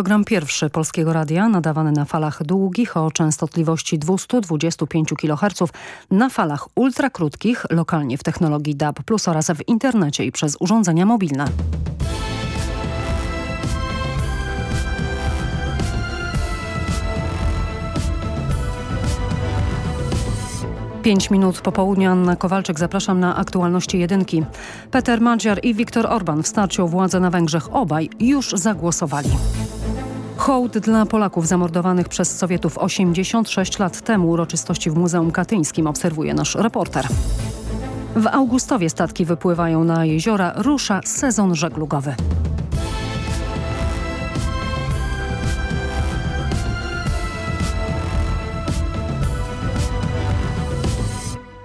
program pierwszy Polskiego Radia nadawany na falach długich o częstotliwości 225 kHz, na falach ultrakrótkich, lokalnie w technologii DAB+, oraz w internecie i przez urządzenia mobilne. Pięć minut po południu Anna Kowalczyk. Zapraszam na aktualności jedynki. Peter Madziar i Viktor Orban w starciu o władzę na Węgrzech obaj już zagłosowali. Hołd dla Polaków zamordowanych przez Sowietów 86 lat temu uroczystości w Muzeum Katyńskim obserwuje nasz reporter. W Augustowie statki wypływają na jeziora, rusza sezon żeglugowy.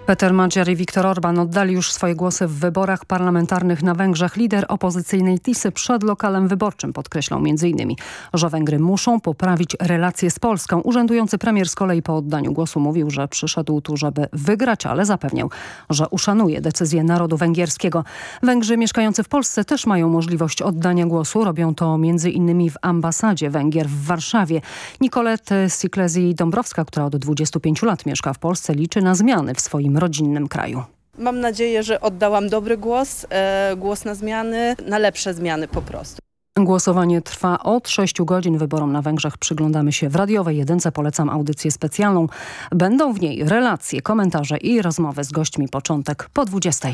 Peter Madziar i Viktor Orban oddali już swoje głosy w wyborach parlamentarnych na Węgrzech. Lider opozycyjnej Tisy przed lokalem wyborczym podkreślał m.in., że Węgry muszą poprawić relacje z Polską. Urzędujący premier z kolei po oddaniu głosu mówił, że przyszedł tu, żeby wygrać, ale zapewniał, że uszanuje decyzję narodu węgierskiego. Węgrzy mieszkający w Polsce też mają możliwość oddania głosu. Robią to m.in. w ambasadzie Węgier w Warszawie. Nicolette Siklezi-Dąbrowska, która od 25 lat mieszka w Polsce, liczy na zmiany w swoim rodzinnym kraju. Mam nadzieję, że oddałam dobry głos, e, głos na zmiany, na lepsze zmiany po prostu. Głosowanie trwa od 6 godzin. Wyborom na Węgrzech przyglądamy się w radiowej jedynce. Polecam audycję specjalną. Będą w niej relacje, komentarze i rozmowy z gośćmi. Początek po 20.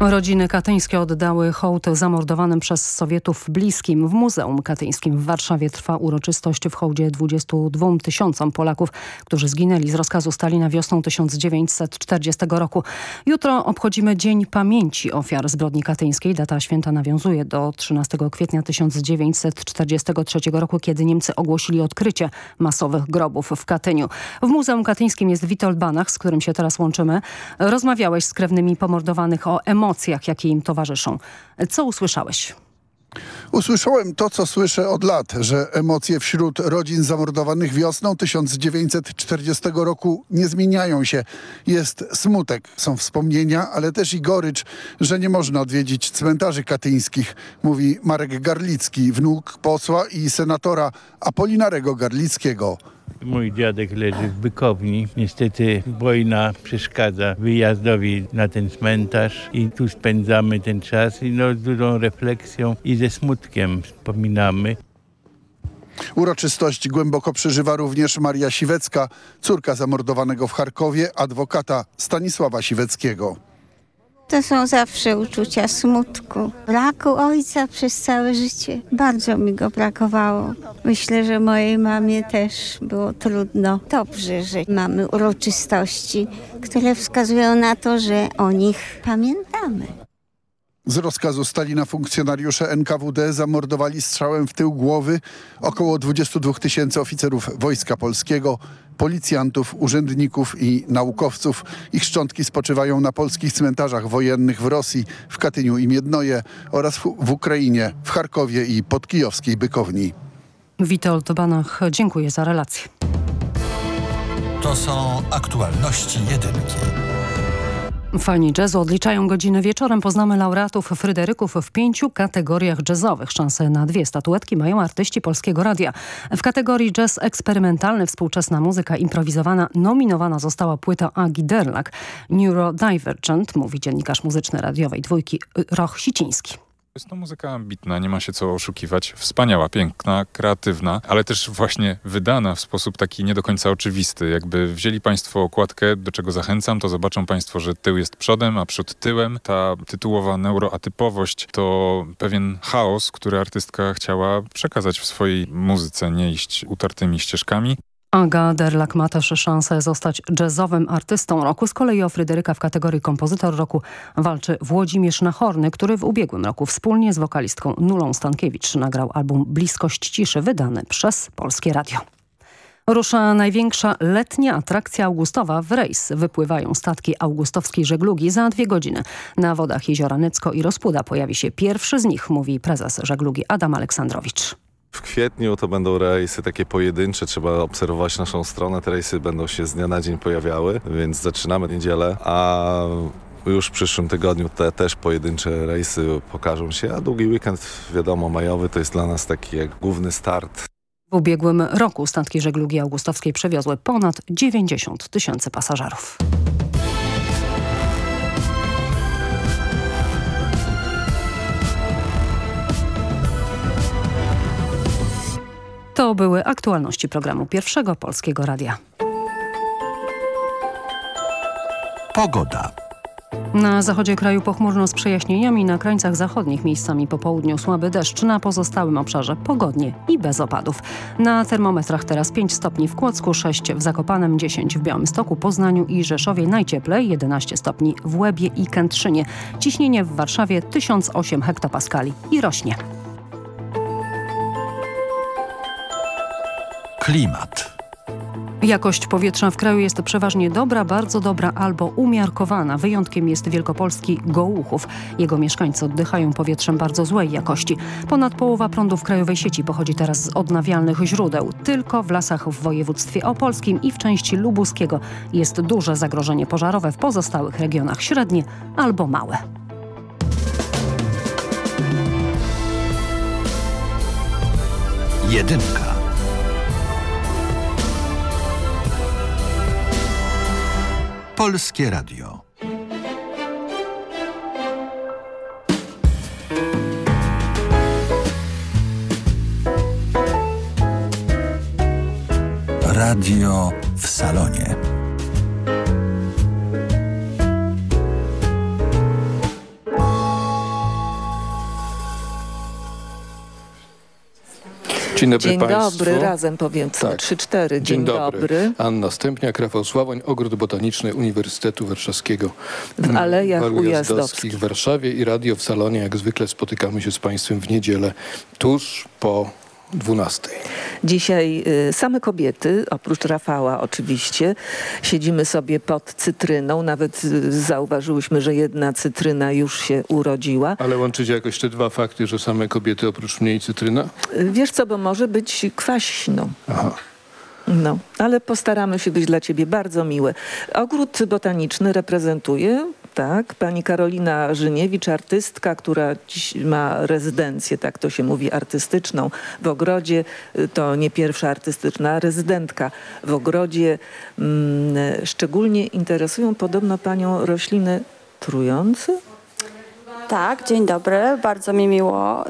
Rodziny katyńskie oddały hołd zamordowanym przez Sowietów bliskim. W Muzeum Katyńskim w Warszawie trwa uroczystość w hołdzie 22 tysiącom Polaków, którzy zginęli z rozkazu Stalina wiosną 1940 roku. Jutro obchodzimy Dzień Pamięci Ofiar Zbrodni Katyńskiej. Data święta nawiązuje do 13 kwietnia 1943 roku, kiedy Niemcy ogłosili odkrycie masowych grobów w Katyniu. W Muzeum Katyńskim jest Witold Banach, z którym się teraz łączymy. Rozmawiałeś z krewnymi pomordowanych o emocjach emocjach, jakie im towarzyszą. Co usłyszałeś? Usłyszałem to, co słyszę od lat, że emocje wśród rodzin zamordowanych wiosną 1940 roku nie zmieniają się. Jest smutek, są wspomnienia, ale też i gorycz, że nie można odwiedzić cmentarzy katyńskich, mówi Marek Garlicki, wnuk posła i senatora Apolinarego Garlickiego. Mój dziadek leży w Bykowni. Niestety wojna przeszkadza wyjazdowi na ten cmentarz i tu spędzamy ten czas i no, z dużą refleksją i ze smutkiem wspominamy. Uroczystość głęboko przeżywa również Maria Siwecka, córka zamordowanego w Charkowie adwokata Stanisława Siweckiego. To są zawsze uczucia smutku, braku ojca przez całe życie. Bardzo mi go brakowało. Myślę, że mojej mamie też było trudno. Dobrze, że mamy uroczystości, które wskazują na to, że o nich pamiętamy. Z rozkazu Stalina funkcjonariusze NKWD zamordowali strzałem w tył głowy około 22 tysięcy oficerów Wojska Polskiego, policjantów, urzędników i naukowców. Ich szczątki spoczywają na polskich cmentarzach wojennych w Rosji, w Katyniu i Miednoje oraz w Ukrainie, w Charkowie i pod kijowskiej Bykowni. Witold Banach, dziękuję za relację. To są aktualności jedynki. Fani jazzu odliczają godziny wieczorem. Poznamy laureatów Fryderyków w pięciu kategoriach jazzowych. Szanse na dwie statuetki mają artyści Polskiego Radia. W kategorii jazz eksperymentalny, współczesna muzyka improwizowana nominowana została płyta Agi Derlak. Neurodivergent, mówi dziennikarz muzyczny radiowej dwójki Roch Siciński. Jest to muzyka ambitna, nie ma się co oszukiwać. Wspaniała, piękna, kreatywna, ale też właśnie wydana w sposób taki nie do końca oczywisty. Jakby wzięli Państwo okładkę, do czego zachęcam, to zobaczą Państwo, że tył jest przodem, a przód tyłem. Ta tytułowa neuroatypowość to pewien chaos, który artystka chciała przekazać w swojej muzyce, nie iść utartymi ścieżkami. Aga Derlak ma też szansę zostać jazzowym artystą roku. Z kolei o Fryderyka w kategorii kompozytor roku walczy Włodzimierz Nachorny, który w ubiegłym roku wspólnie z wokalistką Nulą Stankiewicz nagrał album Bliskość Ciszy wydany przez Polskie Radio. Rusza największa letnia atrakcja augustowa w rejs. Wypływają statki augustowskiej żeglugi za dwie godziny. Na wodach jeziora Necko i Rozpuda pojawi się pierwszy z nich, mówi prezes żeglugi Adam Aleksandrowicz. W kwietniu to będą rejsy takie pojedyncze, trzeba obserwować naszą stronę. Te rejsy będą się z dnia na dzień pojawiały, więc zaczynamy niedzielę, a Już w przyszłym tygodniu te też pojedyncze rejsy pokażą się, a długi weekend, wiadomo, majowy to jest dla nas taki jak główny start. W ubiegłym roku statki żeglugi augustowskiej przewiozły ponad 90 tysięcy pasażerów. To były aktualności programu Pierwszego Polskiego Radia. Pogoda. Na zachodzie kraju pochmurno z przejaśnieniami, na krańcach zachodnich miejscami po południu słaby deszcz, na pozostałym obszarze pogodnie i bez opadów. Na termometrach teraz 5 stopni w Kłodzku, 6 w Zakopanem, 10 w Białymstoku, Poznaniu i Rzeszowie, najcieplej 11 stopni w Łebie i Kętrzynie. Ciśnienie w Warszawie 1008 hektopaskali i rośnie. Klimat. Jakość powietrza w kraju jest przeważnie dobra, bardzo dobra albo umiarkowana. Wyjątkiem jest Wielkopolski Gołuchów. Jego mieszkańcy oddychają powietrzem bardzo złej jakości. Ponad połowa prądu w krajowej sieci pochodzi teraz z odnawialnych źródeł. Tylko w lasach w województwie opolskim i w części lubuskiego jest duże zagrożenie pożarowe, w pozostałych regionach średnie albo małe. Jedynka. Polskie Radio. Radio w salonie. Dzień dobry Dzień Państwu. dobry, razem powiem co, Tak. trzy, cztery. Dzień, dobry. Anna Stępniak, Rafał Sławoń, Ogród Botaniczny Uniwersytetu Warszawskiego. W Alejach Walu Ujazdowskich. w Warszawie i radio w salonie. Jak zwykle spotykamy się z Państwem w niedzielę tuż po 12. Dzisiaj y, same kobiety, oprócz Rafała oczywiście, siedzimy sobie pod cytryną. Nawet y, zauważyłyśmy, że jedna cytryna już się urodziła. Ale łączycie jakoś te dwa fakty, że same kobiety oprócz mnie i cytryna? Y, Wiesz co, bo może być kwaśno. Aha. No, ale postaramy się być dla ciebie bardzo miłe. Ogród botaniczny reprezentuje, tak, pani Karolina Żyniewicz, artystka, która dziś ma rezydencję, tak to się mówi, artystyczną w ogrodzie. To nie pierwsza artystyczna rezydentka w ogrodzie. Mm, szczególnie interesują podobno panią rośliny trujące. Tak, dzień dobry. Bardzo mi miło,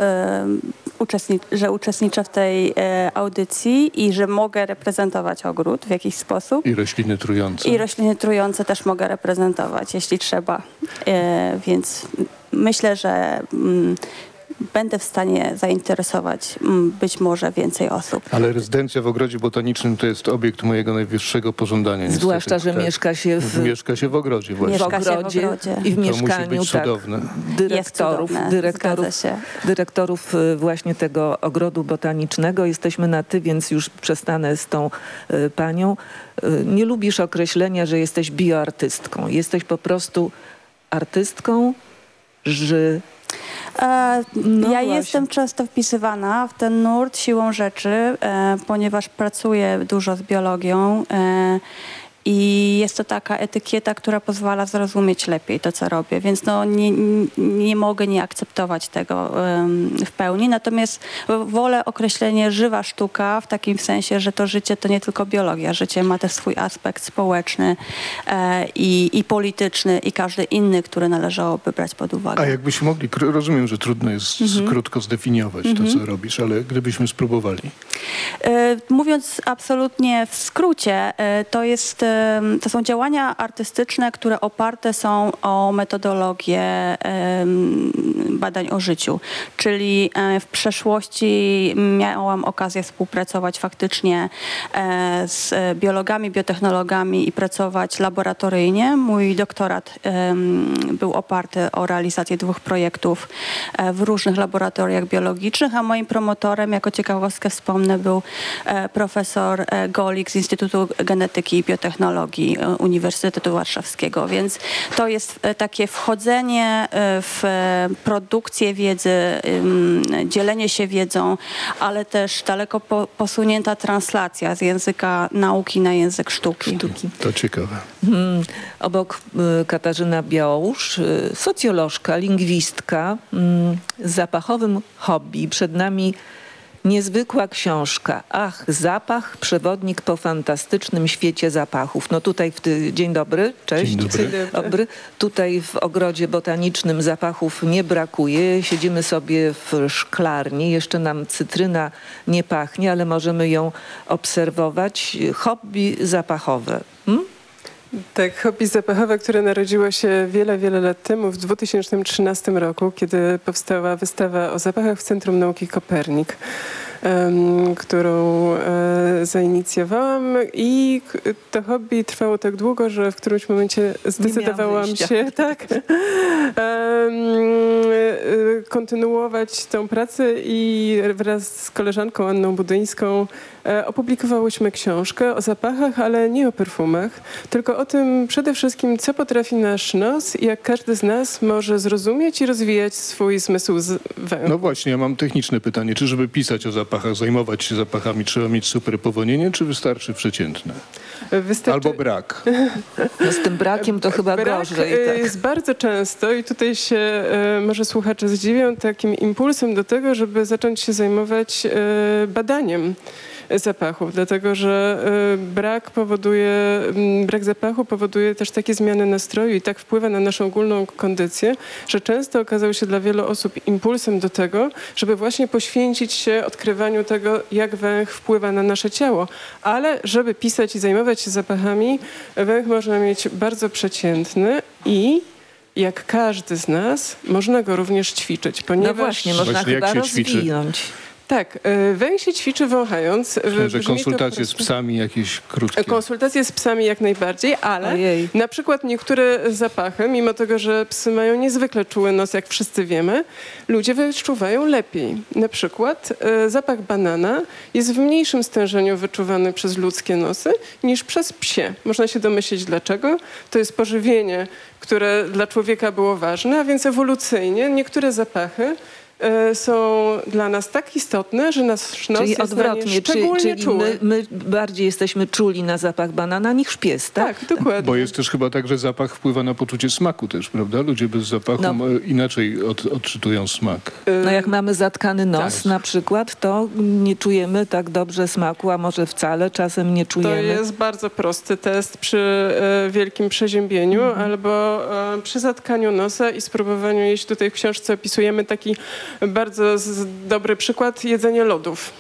że uczestniczę w tej e, audycji i że mogę reprezentować ogród w jakiś sposób. I rośliny trujące. I rośliny trujące też mogę reprezentować, jeśli trzeba. E, więc myślę, że mm, będę w stanie zainteresować mm, być może więcej osób. Ale rezydencja w ogrodzie botanicznym to jest obiekt mojego najwyższego pożądania. niestety. Zwłaszcza, że Tak. mieszka się w, Mieszka się w ogrodzie właśnie. Mieszka w się w ogrodzie, ogrodzie. i w To musi być tak, cudowne. dyrektorów, cudowne, dyrektorów, dyrektorów y, właśnie tego ogrodu botanicznego. Jesteśmy na ty, więc już przestanę z tą y, panią. Y, nie lubisz określenia, że jesteś bioartystką. Jesteś po prostu artystką, że E, No ja właśnie. jestem często wpisywana w ten nurt siłą rzeczy, e, ponieważ pracuję dużo z biologią e, i jest to taka etykieta, która pozwala zrozumieć lepiej to, co robię, więc no, nie, nie- mogę nie akceptować tego em, w pełni. Natomiast wolę określenie żywa sztuka w takim sensie, że to życie to nie tylko biologia. Życie ma też swój aspekt społeczny e, i, i polityczny i każdy inny, który należałoby brać pod uwagę. A jakbyśmy mogli, rozumiem, że trudno jest Mhm. krótko zdefiniować to, co robisz, ale gdybyśmy spróbowali. E, Mówiąc absolutnie w skrócie, e, to, jest, e, to są działania artystyczne, które oparte są o metodologię badań o życiu. Czyli e, w przeszłości miałam okazję współpracować faktycznie e, z biologami, biotechnologami i pracować laboratoryjnie. Mój doktorat był oparty o realizację dwóch projektów e, w różnych laboratoriach biologicznych, a moim promotorem, jako ciekawostkę wspomnę, był profesor Golik z Instytutu Genetyki i Biotechnologii e, Uniwersytetu Warszawskiego, więc to jest e, takie wchodzenie e, w produkcję wiedzy, dzielenie się wiedzą, ale też daleko po, posunięta translacja z języka nauki na język sztuki. To ciekawe. Hmm, obok y, Katarzyna Białusz, y, socjolożka, lingwistka mm, z zapachowym hobby. Przed nami niezwykła książka. Ach, zapach, przewodnik po fantastycznym świecie zapachów. No tutaj w ty... Dzień dobry, cześć. Dzień dobry. Dzień dobry. Tutaj w ogrodzie botanicznym zapachów nie brakuje. Siedzimy sobie w szklarni. Jeszcze nam cytryna nie pachnie, ale możemy ją obserwować. Hobby zapachowe. Hmm? Tak, hobby zapachowe, które narodziło się wiele, wiele lat temu, w 2013 roku, kiedy powstała wystawa o zapachach w Centrum Nauki Kopernik, em, którą e, zainicjowałam. I to hobby trwało tak długo, że w którymś momencie zdecydowałam się tak, e, kontynuować tę pracę i wraz z koleżanką Anną Budyńską opublikowałyśmy książkę o zapachach, ale nie o perfumach, tylko o tym przede wszystkim, co potrafi nasz nos i jak każdy z nas może zrozumieć i rozwijać swój zmysł z węchu. No właśnie, ja mam techniczne pytanie. Czy żeby pisać o zapachach, zajmować się zapachami, trzeba mieć super powonienie, czy wystarczy przeciętne? Wystarczy... Albo brak? No z tym brakiem to chyba Brak gorzej. e, Tak. jest bardzo często i tutaj się e, może słuchacze zdziwią takim impulsem do tego, żeby zacząć się zajmować e, badaniem zapachów, dlatego że e, brak powoduje, m, brak zapachu powoduje też takie zmiany nastroju i tak wpływa na naszą ogólną kondycję, że często okazał się dla wielu osób impulsem do tego, żeby właśnie poświęcić się odkrywaniu tego, jak węch wpływa na nasze ciało. Ale żeby pisać i zajmować się zapachami, węch można mieć bardzo przeciętny i jak każdy z nas, można go również ćwiczyć, ponieważ... No właśnie, można Właśnie jak chyba się ćwiczy? Tak, e, się ćwiczy wąchając. Myślę, że konsultacje z psami jakieś krótkie. Konsultacje z psami jak najbardziej, ale Ojej. na przykład niektóre zapachy, mimo tego, że psy mają niezwykle czuły nos, jak wszyscy wiemy, ludzie wyczuwają lepiej. Na przykład e, zapach banana jest w mniejszym stężeniu wyczuwany przez ludzkie nosy niż przez psie. Można się domyślić dlaczego. To jest pożywienie, które dla człowieka było ważne, a więc ewolucyjnie niektóre zapachy e, są dla nas tak istotne, że nasz nos Czyli jest na nie odwrotnie, szczególnie czyli czuły. my, my bardziej jesteśmy czuli na zapach banana niż pies, tak? Tak, dokładnie. Bo jest też chyba tak, że zapach wpływa na poczucie smaku też, prawda? Ludzie bez zapachu No. inaczej od, odczytują smak. No jak mamy zatkany nos Tak. na przykład, to nie czujemy tak dobrze smaku, a może wcale czasem nie To czujemy. jest bardzo prosty test przy e, wielkim przeziębieniu Mhm. albo e, przy zatkaniu nosa i spróbowaniu jeść. Tutaj w książce opisujemy taki bardzo z, dobry przykład jedzenia lodów.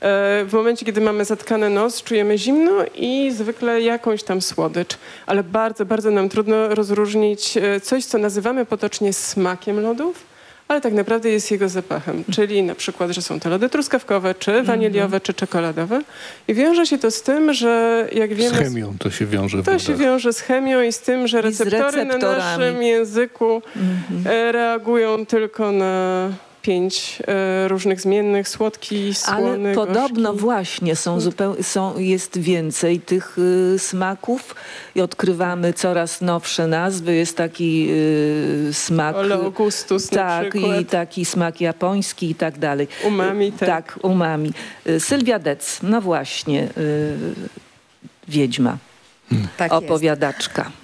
E, W momencie, kiedy mamy zatkany nos, czujemy zimno i zwykle jakąś tam słodycz, ale bardzo, bardzo nam trudno rozróżnić e, coś, co nazywamy potocznie smakiem lodów, ale tak naprawdę jest jego zapachem, czyli na przykład, że są to lody truskawkowe, czy waniliowe, czy czekoladowe. I wiąże się to z tym, że jak Z wiemy... chemią to się wiąże w To się wiąże z chemią i z tym, że z receptory na naszym języku Mhm. e, reagują tylko na pięć e, różnych zmiennych, słodki, słony, Ale podobno gorzki. właśnie są zupełnie, są, jest więcej tych y, smaków i odkrywamy coraz nowsze nazwy. Jest taki y, smak... Ole Augustus na Tak, i taki smak japoński i tak dalej. Umami, tak. Tak, umami. Y, Sylwia Dec, no właśnie, y, wiedźma, Tak jest.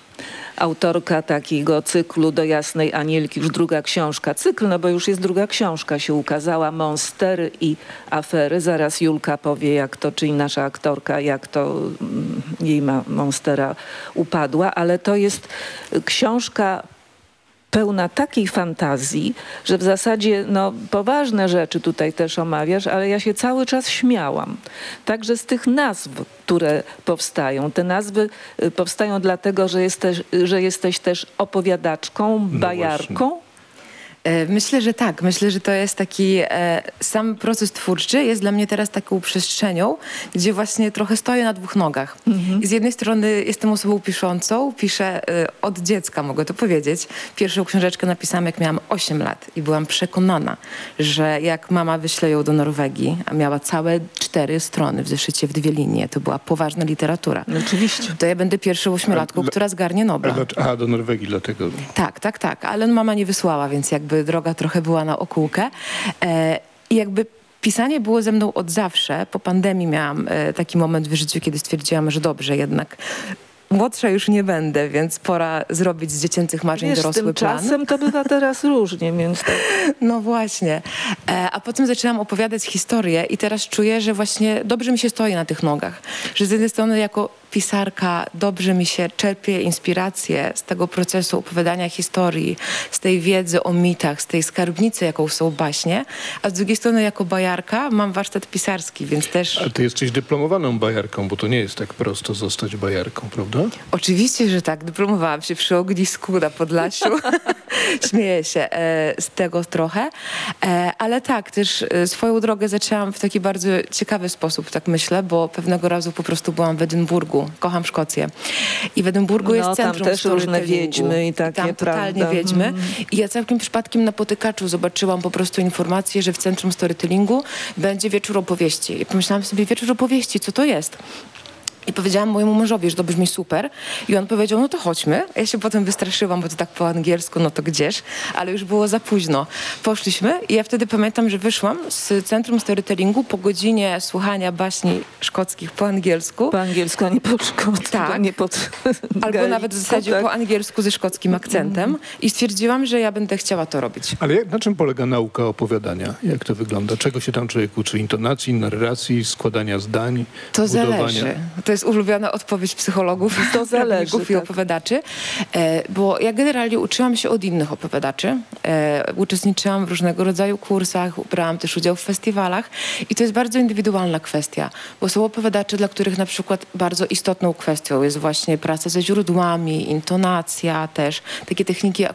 Autorka takiego cyklu do Jasnej Anielki, już druga książka. Cykl, no bo już jest druga książka, się ukazała, Monstery i afery. Zaraz Julka powie, jak to, czyli nasza aktorka, jak to mm, jej ma Monstera upadła, ale to jest książka pełna takiej fantazji, że w zasadzie no, poważne rzeczy tutaj też omawiasz, ale ja się cały czas śmiałam. Także z tych nazw, które powstają. Te nazwy y, powstają dlatego, że jesteś, że jesteś też opowiadaczką, bajarką. E, Myślę, że tak. Myślę, że to jest taki e, sam proces twórczy jest dla mnie teraz taką przestrzenią, gdzie właśnie trochę stoję na dwóch nogach. I z jednej strony jestem osobą piszącą, piszę e, od dziecka, mogę to powiedzieć. Pierwszą książeczkę napisałam, jak miałam 8 lat i byłam przekonana, że jak mama wyśle ją do Norwegii, a miała całe cztery strony w zeszycie w dwie linie, to była poważna literatura. Oczywiście. To ja będę pierwszą ośmiolatką, która zgarnie Nobla. A, do Norwegii dlatego. Tak, tak, tak. Ale mama nie wysłała, więc jakby droga trochę była na okółkę. E, I jakby pisanie było ze mną od zawsze. Po pandemii miałam e, taki moment w życiu, kiedy stwierdziłam, że dobrze, jednak młodsza już nie będę, więc pora zrobić z dziecięcych marzeń Wiesz, dorosły tym plan. czasem to bywa teraz różnie, więc tak. No właśnie. E, a potem zaczęłam opowiadać historię i teraz czuję, że właśnie dobrze mi się stoi na tych nogach. Że z jednej strony jako pisarka dobrze mi się czerpie inspirację z tego procesu opowiadania historii, z tej wiedzy o mitach, z tej skarbnicy, jaką są baśnie, a z drugiej strony jako bajarka mam warsztat pisarski, więc też... Ale ty jesteś dyplomowaną bajarką, bo to nie jest tak prosto zostać bajarką, prawda? Oczywiście, że tak. Dyplomowałam się przy ognisku na Podlasiu. Śmieję się e, z tego trochę. E, ale tak, też e, swoją drogę zaczęłam w taki bardzo ciekawy sposób, tak myślę, bo pewnego razu po prostu byłam w Edynburgu. Kocham Szkocję. I w Edynburgu No, jest tam centrum też różne wiedźmy i takie, Tam totalnie prawda? wiedźmy. Mhm. I ja całkiem przypadkiem na potykaczu zobaczyłam po prostu informację, że w centrum storytellingu będzie wieczór opowieści. I pomyślałam sobie, wieczór opowieści, co to jest? I powiedziałam mojemu mężowi, że to brzmi super. I on powiedział, no to chodźmy. Ja się potem wystraszyłam, bo to tak po angielsku, no to gdzież? Ale już było za późno. Poszliśmy i ja wtedy pamiętam, że wyszłam z Centrum Storytellingu po godzinie słuchania baśni szkockich po angielsku. Po angielsku, a nie po szkocku, Tak. nie pod Albo nawet w zasadzie tak. po angielsku ze szkockim akcentem. I stwierdziłam, że ja będę chciała to robić. Ale jak, na czym polega nauka opowiadania? Jak to wygląda? Czego się tam człowiek uczy? Intonacji, narracji, składania zdań, To budowania? zależy. To jest ulubiona odpowiedź psychologów, To zależy, i tak. opowiadaczy. E, bo ja generalnie uczyłam się od innych opowiadaczy. E, uczestniczyłam w różnego rodzaju kursach, brałam też udział w festiwalach i to jest bardzo indywidualna kwestia, bo są opowiadacze, dla których na przykład bardzo istotną kwestią jest właśnie praca ze źródłami, intonacja też, takie techniki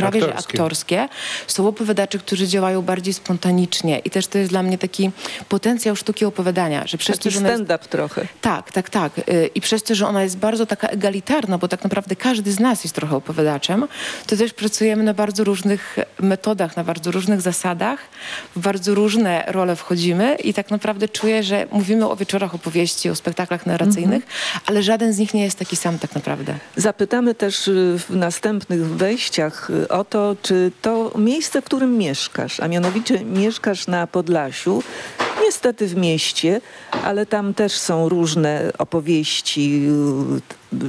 prawie że Aktorskie. aktorskie. Są opowiadacze, którzy działają bardziej spontanicznie i też to jest dla mnie taki potencjał sztuki opowiadania, że przez Taki to, że ona jest stand-up trochę. tak, tak, tak. Y, I przez to, że ona jest bardzo taka egalitarna, bo tak naprawdę każdy z nas jest trochę opowiadaczem, to też pracujemy na bardzo różnych metodach, na bardzo różnych zasadach, w bardzo różne role wchodzimy i tak naprawdę czuję, że mówimy o wieczorach opowieści, o spektaklach narracyjnych, ale żaden z nich nie jest taki sam tak naprawdę. Zapytamy też y, w następnych wejściach y, o to, czy to miejsce, w którym mieszkasz, a mianowicie mieszkasz na Podlasiu, niestety w mieście, ale tam też są różne opowieści,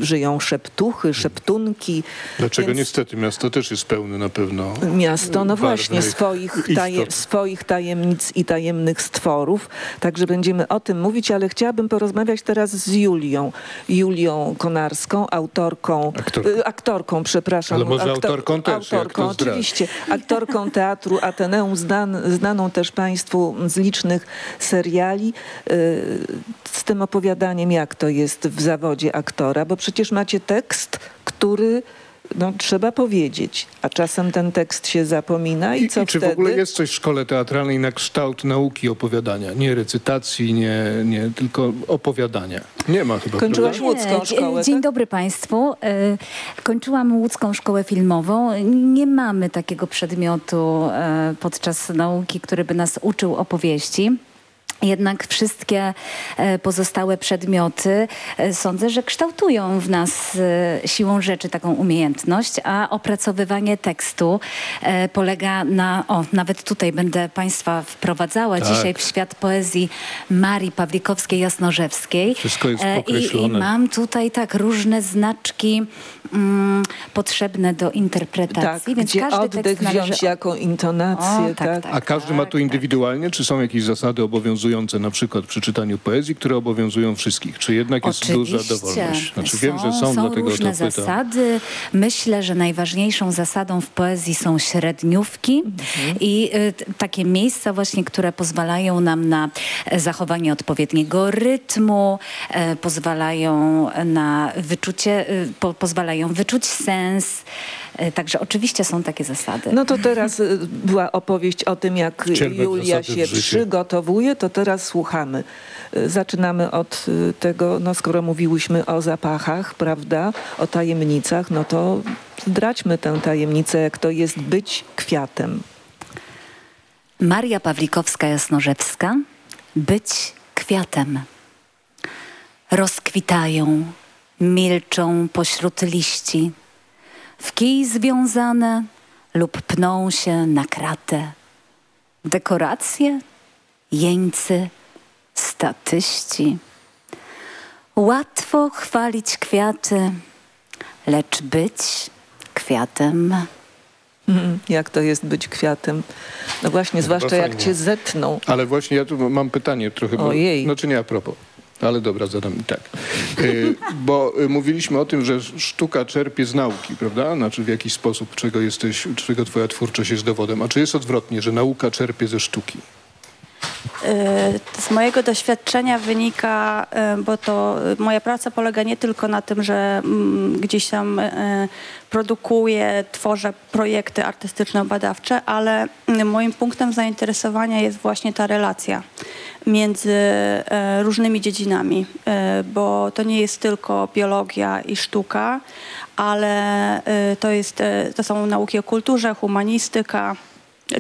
żyją szeptuchy, szeptunki. Dlaczego Więc niestety? Miasto też jest pełne na pewno Miasto, no właśnie, swoich, taje, swoich tajemnic i tajemnych stworów. Także będziemy o tym mówić, ale chciałabym porozmawiać teraz z Julią. Julią Konarską, autorką, Aktorką. y, aktorką przepraszam. Ale może aktor- autorką też, Autorką, oczywiście. Aktorką teatru Ateneum, zdan, znaną też Państwu z licznych seriali. Y, Z tym opowiadaniem, jak to jest w zawodzie aktora, bo przecież macie tekst, który no, trzeba powiedzieć, a czasem ten tekst się zapomina i, I, co i czy wtedy? w ogóle jest coś w szkole teatralnej na kształt nauki opowiadania? Nie recytacji, nie, nie tylko opowiadania. Nie ma chyba, Kończyłaś prawda? łódzką Nie, szkołę, Dzień tak? dobry Państwu. E, Kończyłam łódzką szkołę filmową. Nie mamy takiego przedmiotu e, podczas nauki, który by nas uczył opowieści. Jednak wszystkie e, pozostałe przedmioty e, sądzę, że kształtują w nas e, siłą rzeczy taką umiejętność, a opracowywanie tekstu polega na, o nawet tutaj będę Państwa wprowadzała Tak. dzisiaj w świat poezji Marii Pawlikowskiej-Jasnorzewskiej. Wszystko jest i, I określone. mam tutaj tak różne znaczki mm, potrzebne do interpretacji, Tak, więc gdzie każdy oddech tekst wziąć należy... jako intonację, O, tak, tak? tak. A każdy ma to indywidualnie, czy są jakieś zasady obowiązujące na przykład przy czytaniu poezji, które obowiązują wszystkich? Czy jednak jest duża dowolność? Znaczy wiem, że są, dlatego o różne zasady. Myślę, że najważniejszą zasadą w poezji są średniówki Mhm. i y, takie miejsca właśnie, które pozwalają nam na e, zachowanie odpowiedniego rytmu, e, pozwalają na wyczucie, y, po, pozwalają wyczuć sens. E, Także oczywiście są takie zasady. No to teraz y, była opowieść o tym, jak Wcielmy Julia się przygotowuje, to teraz słuchamy. Y, Zaczynamy od tego, no skoro mówiłyśmy o zapachach, prawda, o tajemnicach, no to zdradźmy tę tajemnicę, jak to jest być kwiatem. Maria Pawlikowska-Jasnorzewska być kwiatem. Rozkwitają, milczą pośród liści, w kij związane lub pną się na kratę. Dekoracje, jeńcy, statyści. Łatwo chwalić kwiaty, lecz być kwiatem. Mm, Jak to jest być kwiatem? No właśnie, zwłaszcza jak cię zetną. Ale właśnie ja tu mam pytanie trochę, bo, Ojej. znaczy nie a propos, ale dobra, zadam i tak. Y, bo y, mówiliśmy o tym, że sztuka czerpie z nauki, prawda? Znaczy w jakiś sposób, czego jesteś, czego twoja twórczość jest dowodem. A czy jest odwrotnie, że nauka czerpie ze sztuki? Y, Z mojego doświadczenia wynika, y, bo to y, moja praca polega nie tylko na tym, że mm, gdzieś tam produkuję, tworzę projekty artystyczno-badawcze, ale moim punktem zainteresowania jest właśnie ta relacja między różnymi dziedzinami, bo to nie jest tylko biologia i sztuka, ale to, jest, to są nauki o kulturze, humanistyka,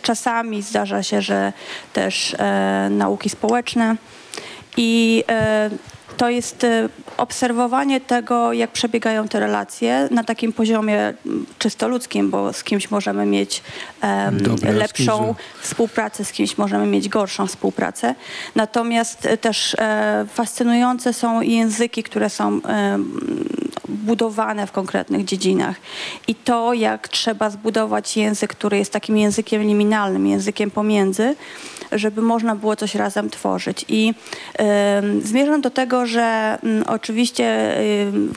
Czasami zdarza się, że też e, nauki społeczne. I e, to jest e, obserwowanie tego, jak przebiegają te relacje na takim poziomie m, czysto ludzkim, bo z kimś możemy mieć em, Dobra, lepszą współpracę, z kimś możemy mieć gorszą współpracę. Natomiast e, też e, fascynujące są języki, które są em, budowane w konkretnych dziedzinach. I to, jak trzeba zbudować język, który jest takim językiem liminalnym, językiem pomiędzy, żeby można było coś razem tworzyć. I em, zmierzam do tego, że mm, oczywiście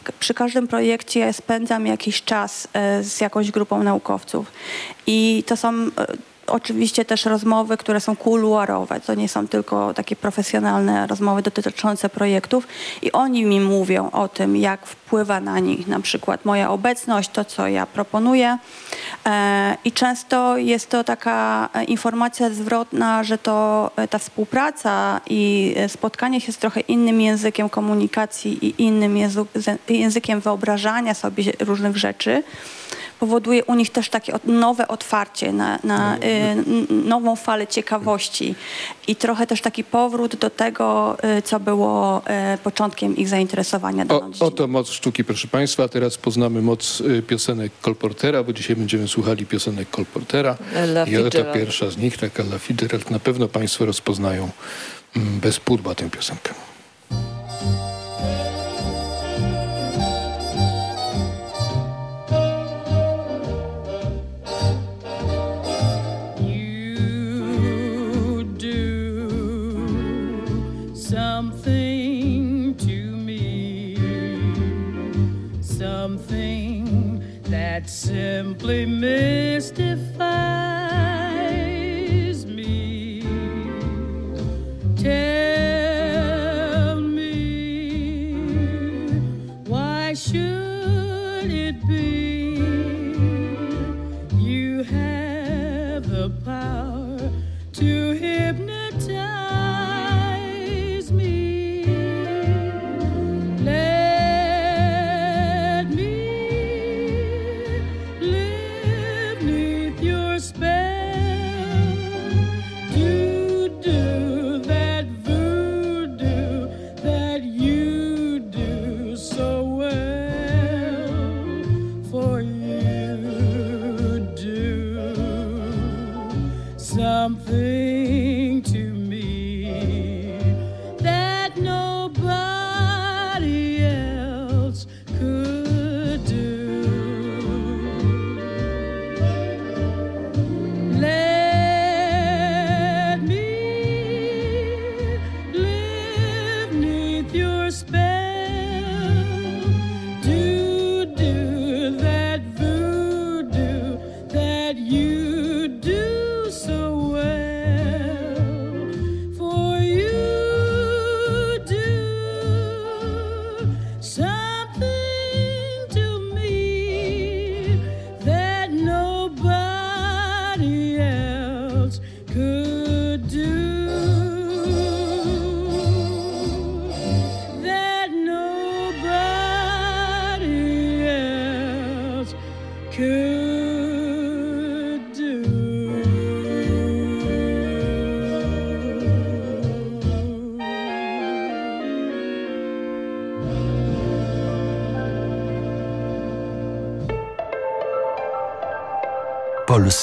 k- przy każdym projekcie spędzam jakiś czas e, z jakąś grupą naukowców. I to są e, oczywiście też rozmowy, które są kuluarowe. To nie są tylko takie profesjonalne rozmowy dotyczące projektów. I oni mi mówią o tym, jak wpływa na nich na przykład moja obecność, to co ja proponuję. E, I często jest to taka e, informacja zwrotna, że to e, ta współpraca i spotkanie się z trochę innym językiem komunikacji i innym językiem wyobrażania sobie różnych rzeczy powoduje u nich też takie nowe otwarcie na, na y, n- nową falę ciekawości i trochę też taki powrót do tego, y, co było y, początkiem ich zainteresowania daną O, oto moc sztuki, proszę Państwa. Teraz poznamy moc y, piosenek Kolportera, bo dzisiaj będziemy słuchali piosenek Kolportera. Ella I oto pierwsza z nich, tak Ella Fitzgerald. Na pewno Państwo rozpoznają mm, bez pudła tę piosenkę. That simply mystifies me. Tell something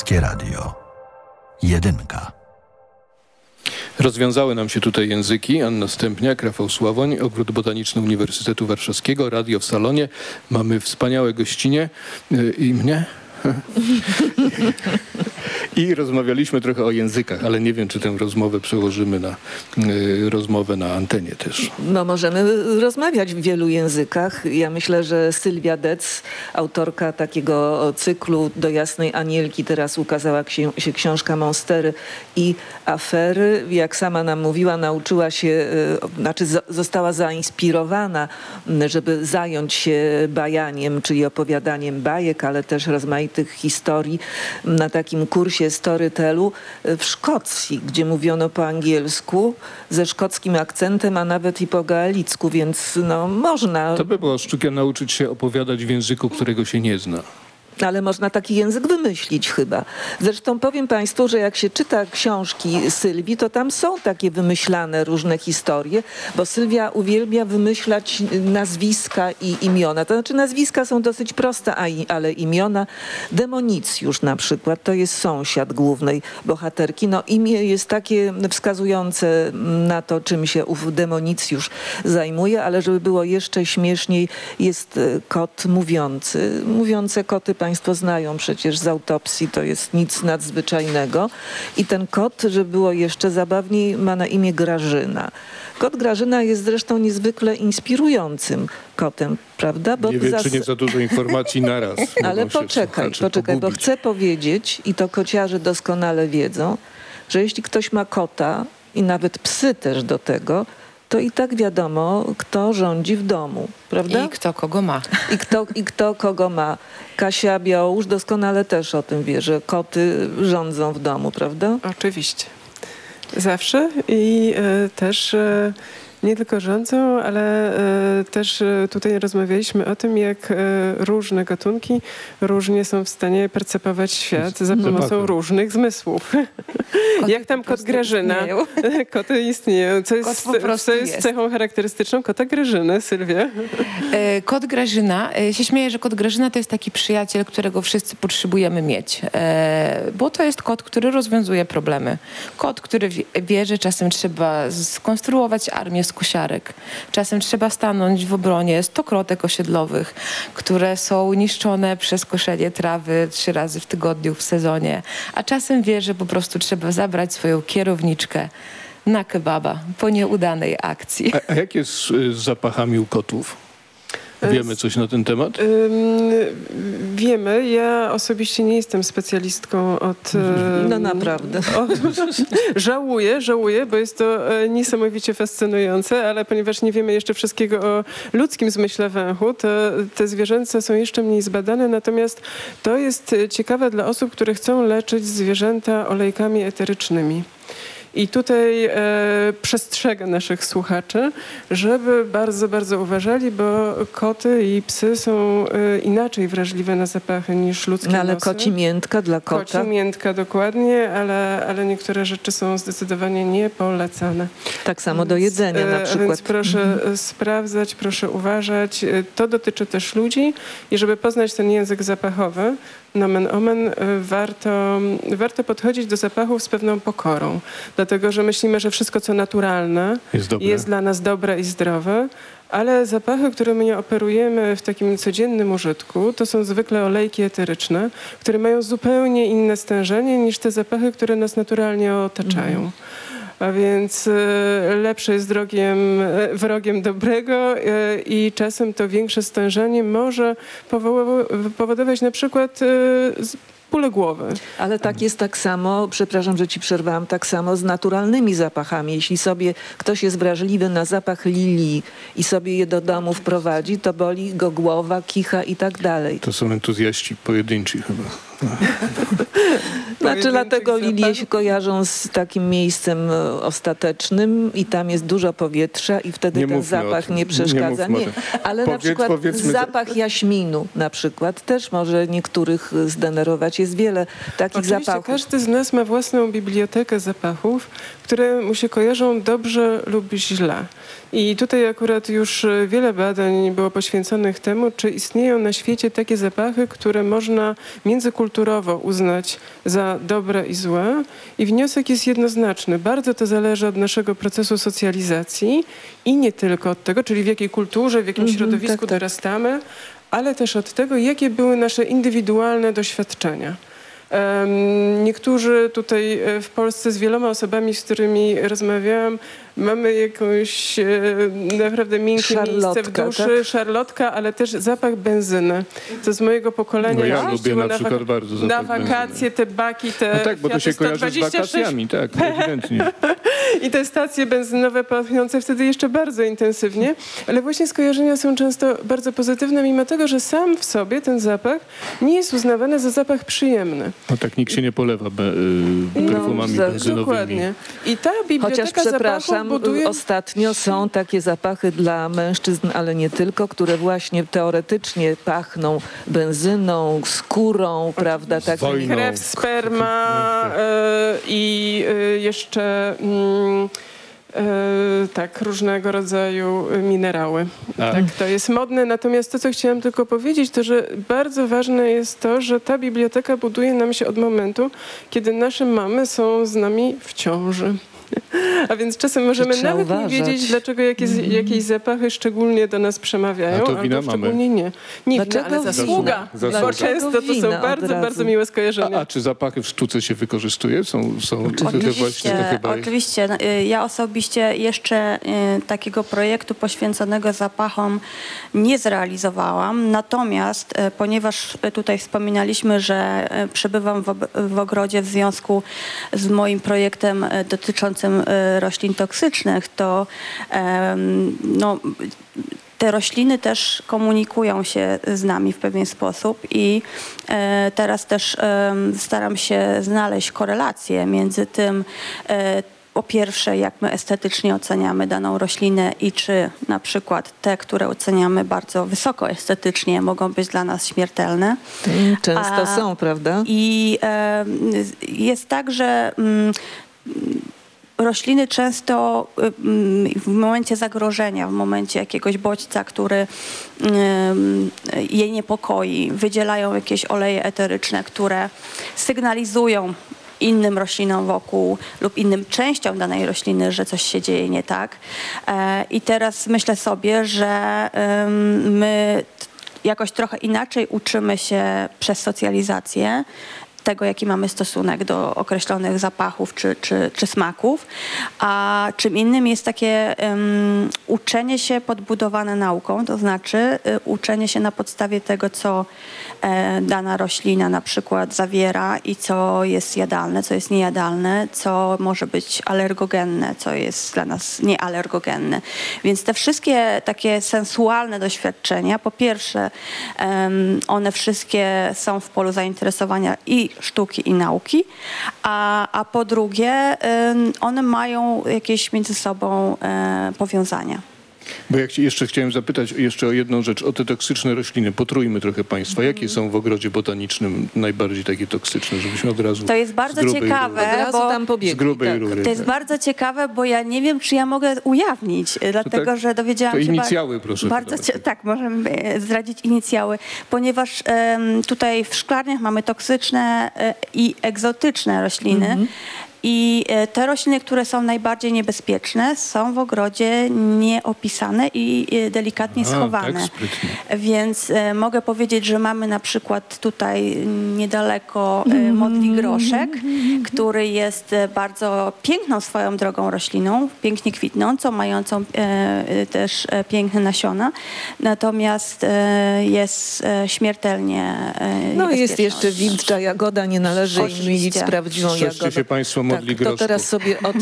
Polskie Radio. Jedynka. Rozwiązały nam się tutaj języki. Anna Stępniak, Rafał Sławoń, Ogród Botaniczny Uniwersytetu Warszawskiego, radio w salonie. Mamy wspaniałe gościnie y, i mnie. I rozmawialiśmy trochę o językach, ale nie wiem, czy tę rozmowę przełożymy na y, rozmowę na antenie też. No możemy rozmawiać w wielu językach. Ja myślę, że Sylwia Dec, autorka takiego cyklu do Jasnej Anielki, teraz ukazała ksi- się książka Monstery i Afery. Jak sama nam mówiła, nauczyła się, y, znaczy zo- została zainspirowana, żeby zająć się bajaniem, czyli opowiadaniem bajek, ale też rozmaitych historii na takim kursie Storytelu w Szkocji, gdzie mówiono po angielsku ze szkockim akcentem, a nawet i po gaelicku, więc no można, To by było sztukę nauczyć się opowiadać w języku, którego się nie zna. Ale można taki język wymyślić chyba. Zresztą powiem Państwu, że jak się czyta książki Sylwii, to tam są takie wymyślane różne historie, bo Sylwia uwielbia wymyślać nazwiska i imiona. To znaczy nazwiska są dosyć proste, ale imiona. Demonicjusz na przykład, to jest sąsiad głównej bohaterki. No imię jest takie wskazujące na to, czym się ów demonicjusz zajmuje, ale żeby było jeszcze śmieszniej, jest kot mówiący. Mówiące koty Państwo znają przecież z autopsji, to jest nic nadzwyczajnego. I ten kot, żeby było jeszcze zabawniej, ma na imię Grażyna. Kot Grażyna jest zresztą niezwykle inspirującym kotem, prawda? nie wiem, zas- czy nie za dużo informacji naraz. ale poczekaj, poczekaj, bo pogubić. chcę powiedzieć, i to kociarze doskonale wiedzą, że jeśli ktoś ma kota i nawet psy też do tego, to i tak wiadomo, kto rządzi w domu, prawda? I kto kogo ma. I kto, I kto kogo ma. Kasia Białusz doskonale też o tym wie, że koty rządzą w domu, prawda? Oczywiście. Zawsze i e, też e, nie tylko rządzą, ale e, też e, tutaj rozmawialiśmy o tym, jak e, różne gatunki różnie są w stanie percepować świat za pomocą różnych zmysłów. jak tam kot Grażyna. istnieją. Koty istnieją. Co jest, co jest, jest. cechą charakterystyczną kota Grażyny, Sylwia? Kot Grażyna, się śmieję, że kot Grażyna to jest taki przyjaciel, którego wszyscy potrzebujemy mieć, bo to jest kot, który rozwiązuje problemy. Kot, który wie- wie, że czasem trzeba skonstruować armię z kosiarek, czasem trzeba stanąć w obronie stokrotek osiedlowych, które są niszczone przez koszenie trawy trzy razy w tygodniu w sezonie, a czasem wie, że po prostu trzeba zabrać swoją kierowniczkę na kebaba po nieudanej akcji. A, a jak jest z zapachami u kotów? Wiemy coś na ten temat? Wiemy, ja osobiście nie jestem specjalistką od... No naprawdę. O, żałuję, żałuję, bo jest to e, niesamowicie fascynujące, ale ponieważ nie wiemy jeszcze wszystkiego o ludzkim zmyśle węchu, to te zwierzęce są jeszcze mniej zbadane, natomiast to jest ciekawe dla osób, które chcą leczyć zwierzęta olejkami eterycznymi. I tutaj e, przestrzegam naszych słuchaczy, żeby bardzo, bardzo uważali, bo koty i psy są e, inaczej wrażliwe na zapachy niż ludzkie No ale nosy. koci miętka dla kota. Koci miętka dokładnie, ale, ale niektóre rzeczy są zdecydowanie niepolecane. Tak samo do jedzenia na E, przykład. Więc proszę e, sprawdzać, proszę uważać. E, To dotyczy też ludzi i żeby poznać ten język zapachowy, nomen omen, e, warto, warto podchodzić do zapachów z pewną pokorą. Dlatego, że myślimy, że wszystko co naturalne Jest jest dla nas dobre i zdrowe. Ale zapachy, którymi operujemy w takim codziennym użytku, to są zwykle olejki eteryczne, które mają zupełnie inne stężenie niż te zapachy, które nas naturalnie otaczają. A więc e, lepsze jest drogiem, e, wrogiem dobrego e, i czasem to większe stężenie może powodować na przykład bóle głowy. Ale tak jest tak samo, przepraszam, że ci przerwałam, tak samo z naturalnymi zapachami. Jeśli sobie ktoś jest wrażliwy na zapach lilii i sobie je do domu wprowadzi, to boli go głowa, kicha i tak dalej. To są entuzjaści pojedynczy chyba. Znaczy dlatego lilie się kojarzą z takim miejscem e, ostatecznym i tam jest dużo powietrza i wtedy Nie ten zapach nie Nie przeszkadza. Nie, tym. ale na Powiedz- przykład powiedzmy- zapach jaśminu na przykład też może niektórych e, zdenerwować. Jest wiele takich Oczywiście zapachów. każdy z nas ma własną bibliotekę zapachów, które mu się kojarzą dobrze lub źle. I tutaj akurat już e, wiele badań było poświęconych temu, czy istnieją na świecie takie zapachy, które można międzykulturowo uznać za dobre i złe. I wniosek jest jednoznaczny. Bardzo to zależy od naszego procesu socjalizacji i nie tylko od tego, czyli w jakiej kulturze, w jakim Mhm, środowisku tak, tak. dorastamy, ale też od tego, jakie były nasze indywidualne doświadczenia. Em, Niektórzy tutaj e, w Polsce z wieloma osobami, z którymi rozmawiałam, mamy jakąś e, naprawdę miękkie miejsce w duszy, tak? szarlotka, ale też zapach benzyny. To z mojego pokolenia No ja lubię na wa- przykład bardzo Na zapach wakacje, te baki, te No tak, bo to się kojarzy z 126. wakacjami, tak, ewidentnie. I te stacje benzynowe pachnące wtedy jeszcze bardzo intensywnie, ale właśnie skojarzenia są często bardzo pozytywne, mimo tego, że sam w sobie ten zapach nie jest uznawany za zapach przyjemny. No tak nikt się nie polewa be, y, No, perfumami za- benzynowymi. Dokładnie. I ta biblioteka Chociaż przepraszam, buduje... ostatnio są takie zapachy dla mężczyzn, ale nie tylko, które właśnie teoretycznie pachną benzyną, skórą, prawda? Wojną. Krew, sperma e, i e, jeszcze e, tak, różnego rodzaju minerały. A. Tak, to jest modne. Natomiast to, co chciałam tylko powiedzieć, to że bardzo ważne jest to, że ta biblioteka buduje nam się od momentu, kiedy nasze mamy są z nami w ciąży. A więc czasem możemy trzeba nawet uważać. nie wiedzieć, dlaczego jakieś, jakieś zapachy szczególnie do nas przemawiają, A to wina albo mamy. szczególnie nie. Nie wina, Dlaczego ale zasługa. wina? Bo Zasługa. często to są bardzo, bardzo miłe A, skojarzenia. a czy zapachy w sztuce się wykorzystuje? Są, są te właśnie Oczywiście, to chyba... oczywiście. No, y, Ja osobiście jeszcze y, takiego projektu poświęconego zapachom nie zrealizowałam. Natomiast y, ponieważ tutaj wspominaliśmy, że przebywam w, ogrodzie w związku z moim projektem dotyczącym roślin toksycznych, to no, te rośliny też komunikują się z nami w pewien sposób i e, teraz też staram się znaleźć korelację między tym, e, po pierwsze, jak my estetycznie oceniamy daną roślinę i czy na przykład te, które oceniamy bardzo wysoko estetycznie, mogą być dla nas śmiertelne. Mm, Często A- są, prawda? I jest tak, że mm, rośliny często mm, w momencie zagrożenia, w momencie jakiegoś bodźca, który je niepokoi, wydzielają jakieś oleje eteryczne, które sygnalizują innym roślinom wokół lub innym częściom danej rośliny, że coś się dzieje nie tak. E, I teraz myślę sobie, że my jakoś trochę inaczej uczymy się przez socjalizację tego, jaki mamy stosunek do określonych zapachów czy, czy, czy smaków, a czym innym jest takie em, uczenie się podbudowane nauką, to znaczy y, uczenie się na podstawie tego, co dana roślina na przykład zawiera i co jest jadalne, co jest niejadalne, co może być alergogenne, co jest dla nas niealergogenne. Więc te wszystkie takie sensualne doświadczenia, po pierwsze, one wszystkie są w polu zainteresowania i sztuki, i nauki, a, a po drugie, one mają jakieś między sobą e, powiązania. Bo jeszcze chciałem zapytać jeszcze o jedną rzecz, o te toksyczne rośliny. Potrójmy trochę państwa. Mhm. Jakie są w ogrodzie botanicznym najbardziej takie toksyczne, żebyśmy od razu To jest bardzo z ciekawe, rury- Od razu bo tam Z pobiegli. grubej tak. rury. to jest tak. bardzo ciekawe, bo ja nie wiem, czy ja mogę ujawnić, e, dlatego tak, że dowiedziałam to się... inicjały proszę Bardzo podać. cie- tak, możemy e, zdradzić inicjały, ponieważ em, tutaj w szklarniach mamy toksyczne e, i egzotyczne rośliny. Mhm. I e, te rośliny, które są najbardziej niebezpieczne, są w ogrodzie nieopisane i e, delikatnie A, schowane. tak. Więc e, mogę powiedzieć, że mamy na przykład tutaj niedaleko e, modli groszek, który jest e, bardzo piękną swoją drogą rośliną, pięknie kwitnącą, mającą też e, piękne nasiona, natomiast e, jest e, śmiertelnie e, No jest jeszcze wilcza jagoda, nie należy im mylić z prawdziwą jagodą. się państwo tak, to teraz sobie od,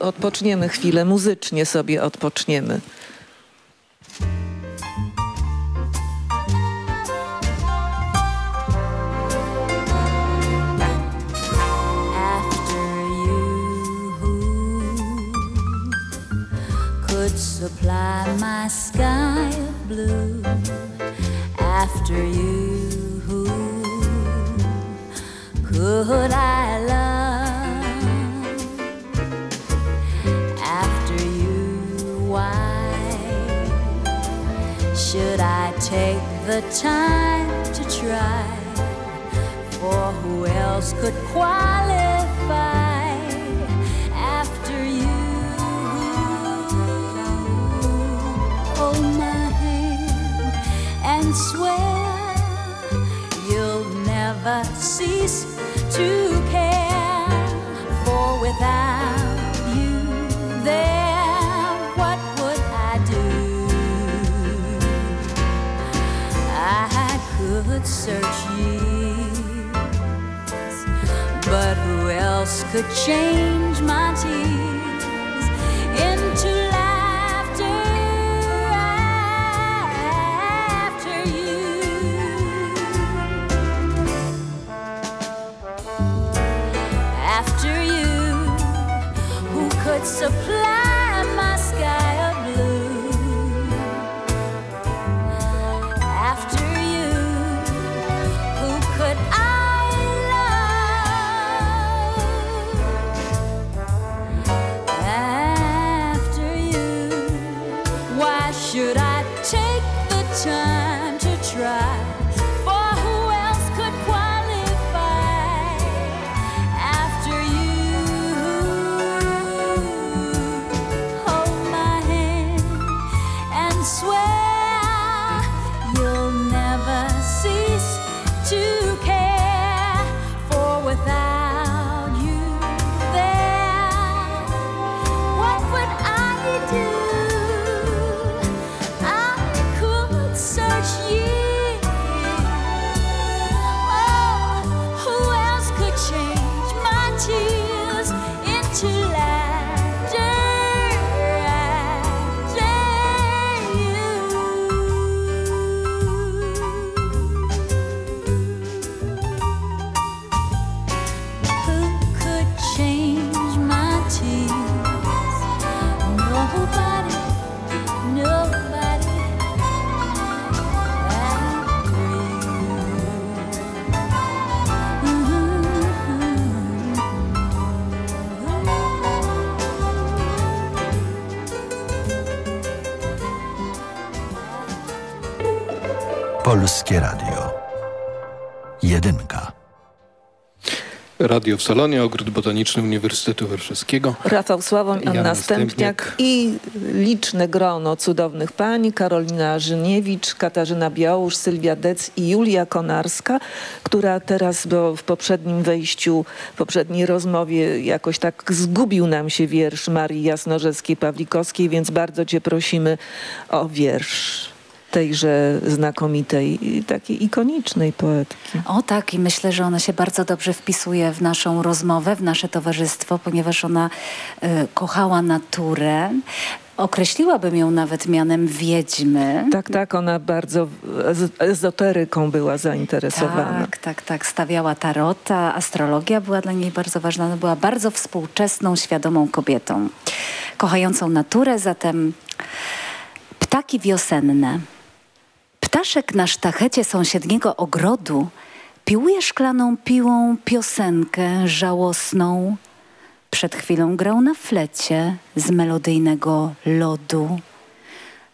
odpoczniemy chwilę, muzycznie sobie odpoczniemy. supply my sky of blue after you. Could I love? Should I take the time to try? For who else could qualify after you? Hold my hand and swear you'll never cease to care. For without could search years, but who else could change my tears into laughter after you? After you, who could supply Polskie Radio. Jedynka. Radio w salonie, Ogród Botaniczny Uniwersytetu Warszawskiego. Rafał Sławoń, Jan Anna Stępniak Stępniak. i liczne grono cudownych pań, Karolina Żyniewicz, Katarzyna Białusz, Sylwia Dec i Julia Konarska, która teraz bo w poprzednim wejściu, w poprzedniej rozmowie jakoś tak zgubił nam się wiersz Marii Jasnorzewskiej-Pawlikowskiej, więc bardzo cię prosimy o wiersz tejże znakomitej, i takiej ikonicznej poetki. O tak, i myślę, że ona się bardzo dobrze wpisuje w naszą rozmowę, w nasze towarzystwo, ponieważ ona y, kochała naturę. Określiłabym ją nawet mianem wiedźmy. Tak, tak, ona bardzo ez- ezoteryką była zainteresowana. Tak, tak, tak. Stawiała tarota, astrologia była dla niej bardzo ważna. Ona była bardzo współczesną, świadomą kobietą. Kochającą naturę, zatem ptaki wiosenne. Ptaszek na sztachecie sąsiedniego ogrodu piłuje szklaną piłą piosenkę żałosną. Przed chwilą grał na flecie z melodyjnego lodu.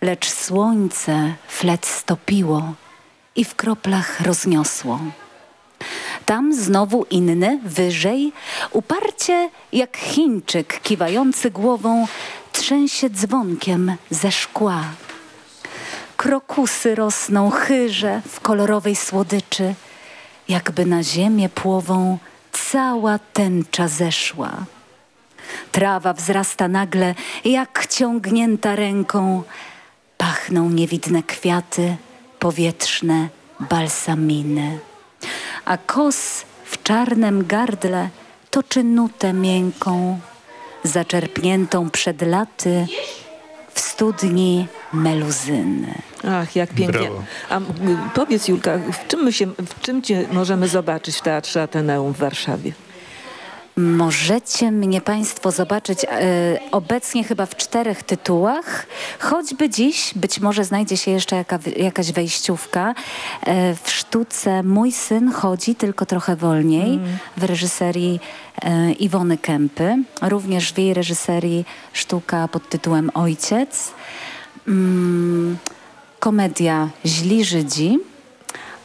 Lecz słońce flet stopiło i w kroplach rozniosło. Tam znowu inny, wyżej, uparcie jak Chińczyk kiwający głową, trzęsie dzwonkiem ze szkła. Krokusy rosną chyże w kolorowej słodyczy, jakby na ziemię płową cała tęcza zeszła. Trawa wzrasta nagle, jak ciągnięta ręką. Pachną niewidne kwiaty, powietrzne balsaminy. A kos w czarnym gardle toczy nutę miękką, zaczerpniętą przed laty w studni meluzyny. Ach, jak pięknie. Brawo. A powiedz Julka, w czym, my się, w czym cię możemy zobaczyć w Teatrze Ateneum w Warszawie? Możecie mnie Państwo zobaczyć e, obecnie chyba w czterech tytułach. Choćby dziś, być może znajdzie się jeszcze jaka, jakaś wejściówka. E, w sztuce Mój syn chodzi, tylko trochę wolniej, w reżyserii e, Iwony Kępy. Również w jej reżyserii sztuka pod tytułem Ojciec. Mm, komedia Źli Żydzi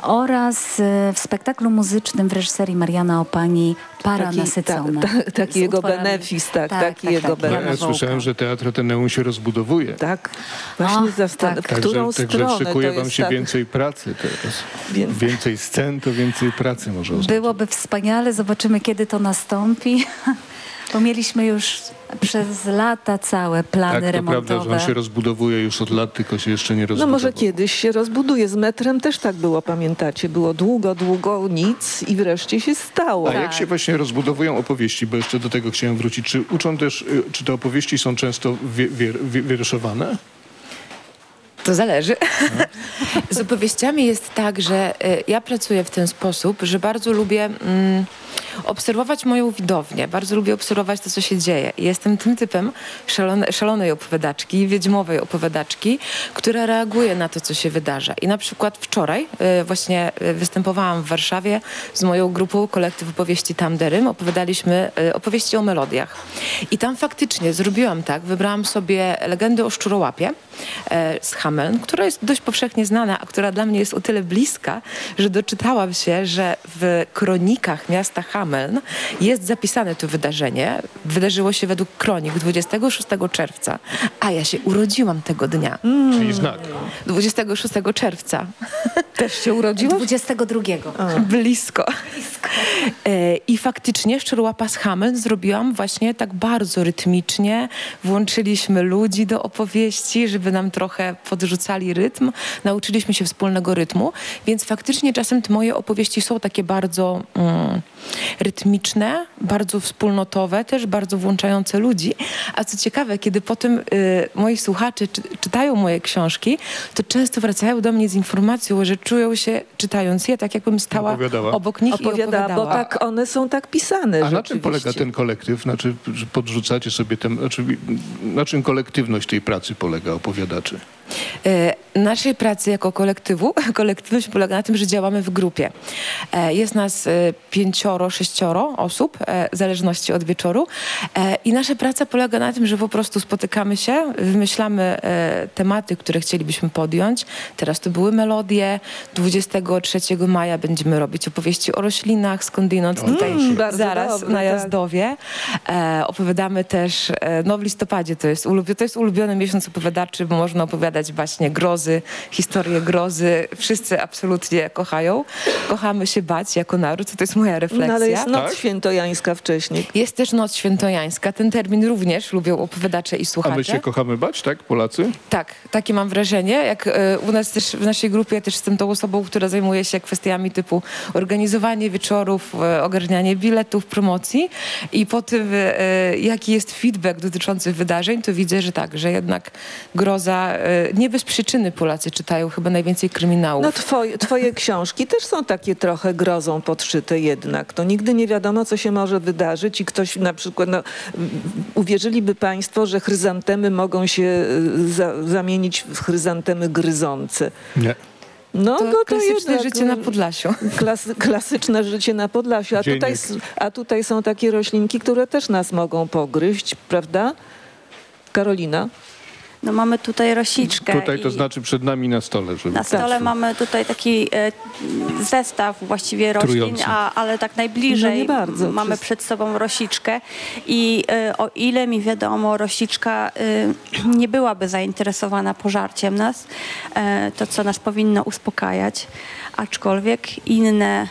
oraz e, w spektaklu muzycznym w reżyserii Mariana Opani Para Taki- nasycona. tak, tak, taki jego utworami- benefis, tak, Tak, taki tak, jego tak, benefis. Ja słyszałem, że Teatr Ateneum się rozbudowuje. Tak, właśnie zastanawiam, w Także, którą także stronę szykuje to wam się tak. więcej pracy teraz. Więc- Więcej scen, to więcej pracy może oznaczać. Byłoby wspaniale, zobaczymy kiedy to nastąpi. Bo mieliśmy już przez lata całe plany Tak, to remontowe. prawda, że on się rozbudowuje już od lat, tylko się jeszcze nie No rozbudował. może kiedyś się rozbuduje. Z metrem też tak było, pamiętacie? Było długo, długo nic i wreszcie się stało. A jak się właśnie rozbudowują opowieści, bo jeszcze do tego chciałem wrócić, czy uczą też, y, czy te opowieści są często wie, wie, wie, wierszowane? To zależy. Z opowieściami jest tak, że y, ja pracuję w ten sposób, że bardzo lubię mm, obserwować moją widownię, bardzo lubię obserwować to, co się dzieje. Jestem tym typem szalone, szalonej opowiadaczki, wiedźmowej opowiadaczki, która reaguje na to, co się wydarza. I na przykład wczoraj y, właśnie y, występowałam w Warszawie z moją grupą kolektyw opowieści Tamderym. Opowiadaliśmy y, opowieści o melodiach. I tam faktycznie zrobiłam tak, wybrałam sobie legendę o szczurołapie e, z Hameln, która jest dość powszechnie znana, a która dla mnie jest o tyle bliska, że doczytałam się, że w kronikach miasta Hameln jest zapisane to wydarzenie. Wydarzyło się według kronik 26 czerwca, a ja się urodziłam tego dnia. Czyli znak. 26 czerwca. Też się urodziłaś? 22. Blisko. E, I faktycznie Szczerłapa z Hameln zrobiłam właśnie tak bardzo rytmicznie. Włączyliśmy ludzi do opowieści, żeby nam trochę podrzucali rytm. Nauczyliśmy się wspólnego rytmu, więc faktycznie czasem te moje opowieści są takie bardzo mm, rytmiczne, bardzo wspólnotowe, też bardzo włączające ludzi. A co ciekawe, kiedy potem y, moi słuchacze czy, czytają moje książki, to często wracają do mnie z informacją, że czują się, czytając je, tak jakbym stała Opowiadała. obok nich i Opowiada, opowiadała. bo tak one są tak pisane. A na czym polega ten kolektyw? Znaczy, że podrzucacie sobie ten, znaczy, na czym kolektywność tej pracy polega opowiadaczy? E, Naszej pracy jako kolektywu, kolektywność polega na tym, że działamy w grupie. E, Jest nas e, pięcioro, sześcioro osób, w zależności od wieczoru. I nasza praca polega na tym, że po prostu spotykamy się, wymyślamy tematy, które chcielibyśmy podjąć. Teraz to były melodie. 23 maja będziemy robić opowieści o roślinach, skądinąd tutaj Mm, zaraz dobre, na tak. Jazdowie. Opowiadamy też, no w listopadzie to jest, to jest ulubiony miesiąc opowiadaczy, bo można opowiadać baśnie grozy, historie grozy. Wszyscy absolutnie kochają. Kochamy się bać jako naród, to jest moja refleksja. No ale jest noc Tak? świętojańska wcześniej. Jest też Noc Świętojańska. Ten termin również lubią opowiadacze i A słuchacze. my się kochamy bać, tak, Polacy? Tak, takie mam wrażenie. Jak e, u nas też w naszej grupie też jestem tą osobą, która zajmuje się kwestiami typu organizowanie wieczorów, e, ogarnianie biletów, promocji i po tym, e, jaki jest feedback dotyczący wydarzeń, to widzę, że tak, że jednak groza, nie bez przyczyny Polacy czytają chyba najwięcej kryminałów. No twoje, twoje książki też są takie trochę grozą podszyte jednak. To nigdy nie wiadomo, co się może wydarzyć i ktoś na przykład, no, uwierzyliby państwo, że chryzantemy mogą się y, za, zamienić w chryzantemy gryzące. Nie. No, to no to klasyczne jednak, życie na y, Podlasiu. Klasy, klasyczne życie na Podlasiu. A Dziennik. tutaj, a tutaj są takie roślinki, które też nas mogą pogryźć, prawda? Karolina? No mamy tutaj rosiczkę. Tutaj to i znaczy przed nami na stole, żeby... Na stole mamy tutaj taki e, zestaw właściwie roślin, Trujący. a, ale tak najbliżej No bardzo. mamy przed sobą rosiczkę i e, o ile mi wiadomo, rosiczka e, nie byłaby zainteresowana pożarciem nas, e, to co nas powinno uspokajać, aczkolwiek inne,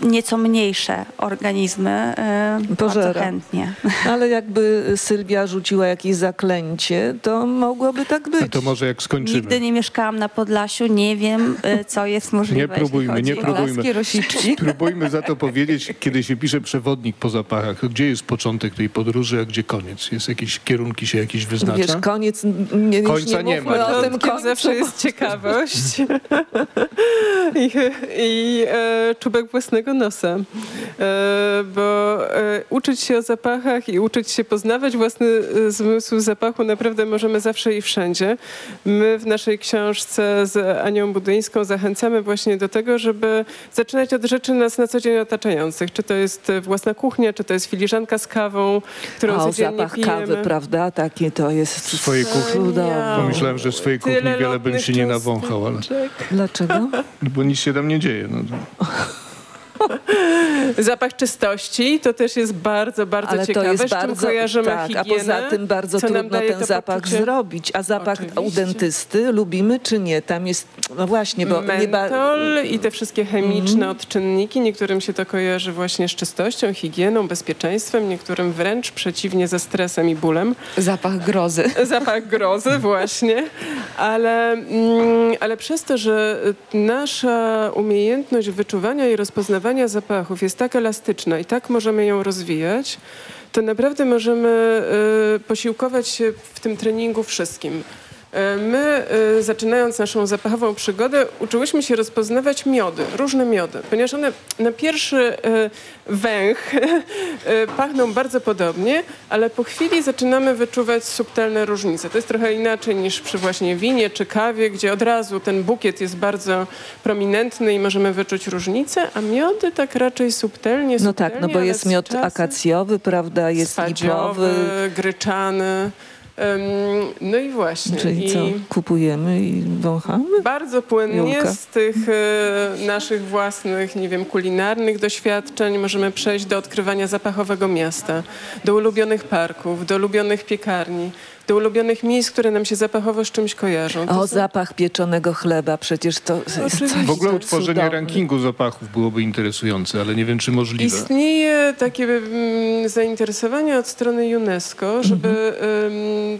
nieco mniejsze organizmy e, bardzo Pożera. chętnie. Ale jakby Sylwia rzuciła jakieś zaklęcie, to mogłoby tak być. A to może jak skończymy. Nigdy nie mieszkałam na Podlasiu, nie wiem, e, co jest możliwe. Nie próbujmy, nie próbujmy. Rosiczki. Spróbujmy za to powiedzieć, kiedy się pisze przewodnik po zapachach, gdzie jest początek tej podróży, a gdzie koniec? Jest jakieś kierunki się jakieś wyznacza? Wiesz, koniec, nie, Końca nie, nie mówmy ma. o tym zawsze jest ciekawość. i, i e, czubek własnego nosa. E, bo e, uczyć się o zapachach i uczyć się poznawać własny e, zmysł zapachu naprawdę możemy zawsze i wszędzie. My w naszej książce z Anią Budyńską zachęcamy właśnie do tego, żeby zaczynać od rzeczy nas na co dzień otaczających. Czy to jest e, własna kuchnia, czy to jest filiżanka z kawą, którą o codziennie zapach pijemy. kawy, prawda? Taki to jest W swojej kuchni. Pomyślałem, że w swojej kuchni Tyle wiele bym się nie nawąchał, ale, Dlaczego? bo nic się tam nie dzieje. No. Zapach czystości to też jest bardzo, bardzo Ale ciekawe, to jest bardzo, kojarzymy tak, a higienę, poza tym bardzo trudno ten zapach poczucie- zrobić. A zapach u Oczywiście. dentysty lubimy czy nie? Tam jest, no właśnie, bo nie. Mentol i te wszystkie chemiczne Mhm. odczynniki. Niektórym się to kojarzy właśnie z czystością, higieną, bezpieczeństwem, niektórym wręcz przeciwnie ze stresem i bólem. Zapach grozy. Zapach grozy, właśnie. Ale, mm, ale przez to, że nasza umiejętność wyczuwania i rozpoznawania zapachów jest tak elastyczna i tak możemy ją rozwijać, to naprawdę możemy y, posiłkować się w tym treningu wszystkim. Y, My, y, zaczynając naszą zapachową przygodę, uczyłyśmy się rozpoznawać miody, różne miody, ponieważ one na pierwszy y, węch pachną bardzo podobnie, ale po chwili zaczynamy wyczuwać subtelne różnice. To jest trochę inaczej niż przy właśnie winie czy kawie, gdzie od razu ten bukiet jest bardzo prominentny i możemy wyczuć różnice, a miody tak raczej subtelnie, No tak, no subtelnie, bo jest miod akacjowy, prawda, jest spadziowy, lipowy. gryczany. No i właśnie. Czyli I co, kupujemy i wąchamy? Bardzo płynnie Julka? z tych e, naszych własnych, nie wiem, kulinarnych doświadczeń możemy przejść do odkrywania zapachowego miasta, do ulubionych parków, do ulubionych piekarni, do ulubionych miejsc, które nam się zapachowo z czymś kojarzą. To O, są- zapach pieczonego chleba, przecież to jest coś W ogóle utworzenie cudowne. rankingu zapachów byłoby interesujące, ale nie wiem, czy możliwe. Istnieje takie mm, zainteresowanie od strony UNESCO, żeby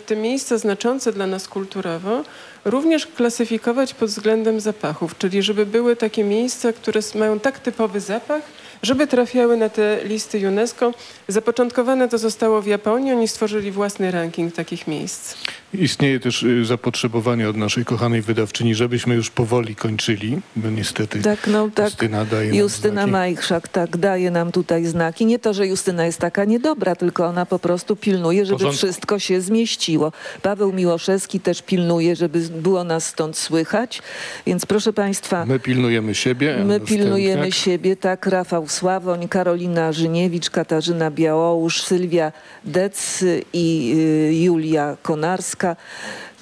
te miejsca znaczące dla nas kulturowo również klasyfikować pod względem zapachów, czyli żeby były takie miejsca, które mają tak typowy zapach, żeby trafiały na te listy UNESCO. Zapoczątkowane to zostało w Japonii, oni stworzyli własny ranking takich miejsc. Istnieje też y, zapotrzebowanie od naszej kochanej wydawczyni, żebyśmy już powoli kończyli, bo niestety Tak, no tak. Justyna daje nam Justyna znaki. Majchrzak tak daje nam tutaj znaki. Nie to, że Justyna jest taka niedobra, tylko ona po prostu pilnuje, żeby Porządku. wszystko się zmieściło. Paweł Miłoszewski też pilnuje, żeby było nas stąd słychać. Więc proszę Państwa, My pilnujemy siebie. My pilnujemy siebie, tak, Rafał Sławoń, Karolina Żyniewicz, Katarzyna Białołusz, Sylwia Dec i y, Julia Konarska.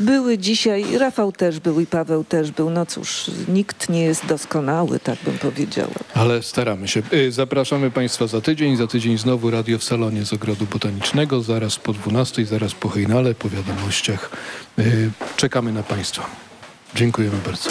Były dzisiaj, Rafał też był i Paweł też był. No cóż, nikt nie jest doskonały, tak bym powiedziała. Ale staramy się. Y, Zapraszamy Państwa za tydzień. Za tydzień znowu radio w salonie z Ogrodu Botanicznego. Zaraz po 12, zaraz po Hejnale, po wiadomościach. Y, Czekamy na Państwa. Dziękujemy bardzo.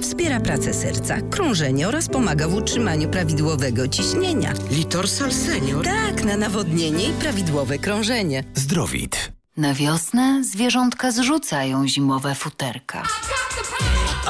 wspiera pracę serca, krążenie oraz pomaga w utrzymaniu prawidłowego ciśnienia. Litorsal Senior? Tak, na nawodnienie i prawidłowe krążenie. Zdrowit. Na wiosnę zwierzątka zrzucają zimowe futerka.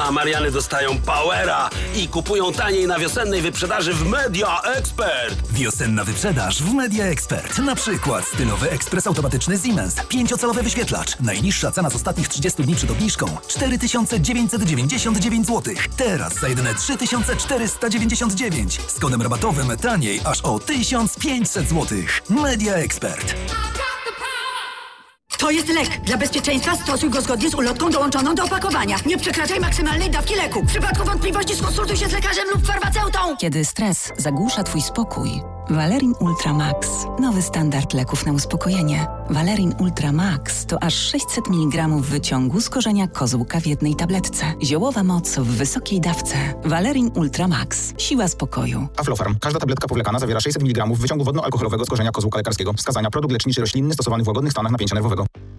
A Mariany dostają Powera i kupują taniej na wiosennej wyprzedaży w Media Expert. Wiosenna wyprzedaż w Media Expert. Na przykład stylowy ekspres automatyczny Siemens. Pięciocalowy wyświetlacz. Najniższa cena z ostatnich 30 dni przed obniżką 4999 zł. Teraz za jedyne 3499. Z kodem rabatowym taniej aż o 1500 zł. Media Expert. To jest lek. Dla bezpieczeństwa stosuj go zgodnie z ulotką dołączoną do opakowania. Nie przekraczaj maksymalnej dawki leku. W przypadku wątpliwości skonsultuj się z lekarzem lub farmaceutą. Kiedy stres zagłusza Twój spokój, Valerin Ultra Max. Nowy standard leków na uspokojenie. Valerin Ultra Max to aż 600 mg wyciągu z korzenia kozłka w jednej tabletce. Ziołowa moc w wysokiej dawce. Valerin Ultra Max. Siła spokoju. Aflofarm. Każda tabletka powlekana zawiera 600 mg wyciągu wodno-alkoholowego z korzenia kozłka lekarskiego. Wskazania produkt leczniczy roślinny stosowany w łagodnych stanach napięcia nerwowego.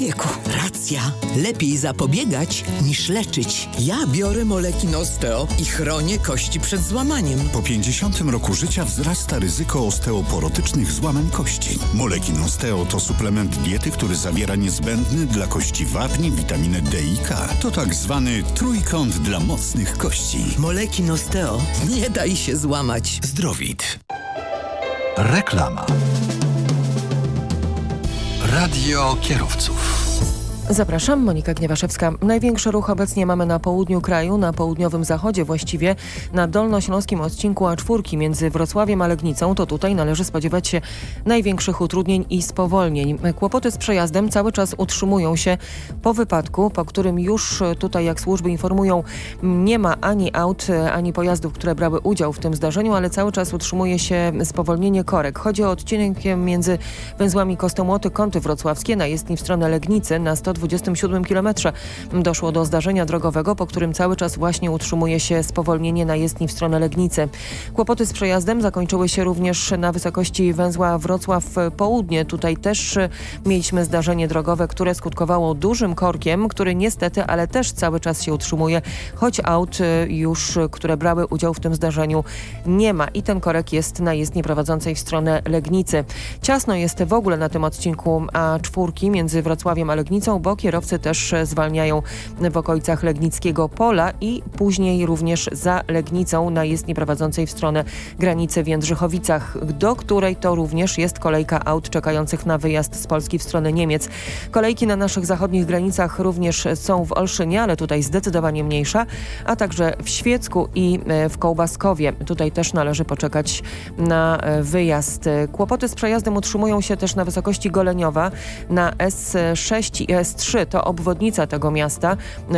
wieku. Racja. Lepiej zapobiegać niż leczyć. Ja biorę moleki Osteo i chronię kości przed złamaniem. Po 50 roku życia wzrasta ryzyko osteoporotycznych złamań kości. Molekin Osteo to suplement diety, który zawiera niezbędny dla kości wapni, witaminę D i K. To tak zwany trójkąt dla mocnych kości. Moleki Osteo. Nie daj się złamać. Zdrowit. Reklama. Radio kierowców. Zapraszam, Monika Gniewaszewska. Największy ruch obecnie mamy na południu kraju, na południowym zachodzie właściwie, na dolnośląskim odcinku A4 między Wrocławiem a Legnicą. To tutaj należy spodziewać się największych utrudnień i spowolnień. Kłopoty z przejazdem cały czas utrzymują się po wypadku, po którym już tutaj, jak służby informują, nie ma ani aut, ani pojazdów, które brały udział w tym zdarzeniu, ale cały czas utrzymuje się spowolnienie korek. Chodzi o odcinek między węzłami Kostomoty, Kąty Wrocławskie na jezdni w stronę Legnicy na 100 127 km doszło do zdarzenia drogowego, po którym cały czas właśnie utrzymuje się spowolnienie na jezdni w stronę Legnicy. Kłopoty z przejazdem zakończyły się również na wysokości węzła Wrocław Południe. Tutaj też mieliśmy zdarzenie drogowe, które skutkowało dużym korkiem, który niestety, ale też cały czas się utrzymuje, choć aut już, które brały udział w tym zdarzeniu nie ma i ten korek jest na jezdni prowadzącej w stronę Legnicy. Ciasno jest w ogóle na tym odcinku A4 między Wrocławiem a Legnicą, bo kierowcy też zwalniają w okolicach Legnickiego Pola i później również za Legnicą na jezdni prowadzącej w stronę granicy w Jędrzychowicach, do której to również jest kolejka aut czekających na wyjazd z Polski w stronę Niemiec. Kolejki na naszych zachodnich granicach również są w Olszynie, ale tutaj zdecydowanie mniejsza, a także w Świecku i w Kołbaskowie. Tutaj też należy poczekać na wyjazd. Kłopoty z przejazdem utrzymują się też na wysokości Goleniowa na S6 i S3 to obwodnica tego miasta.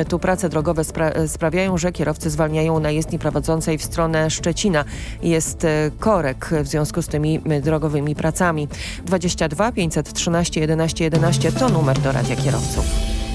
Tu prace drogowe spra sprawiają, że kierowcy zwalniają na jezdni prowadzącej w stronę Szczecina. Jest korek w związku z tymi drogowymi pracami. 22 513 11 11 to numer do Radia Kierowców.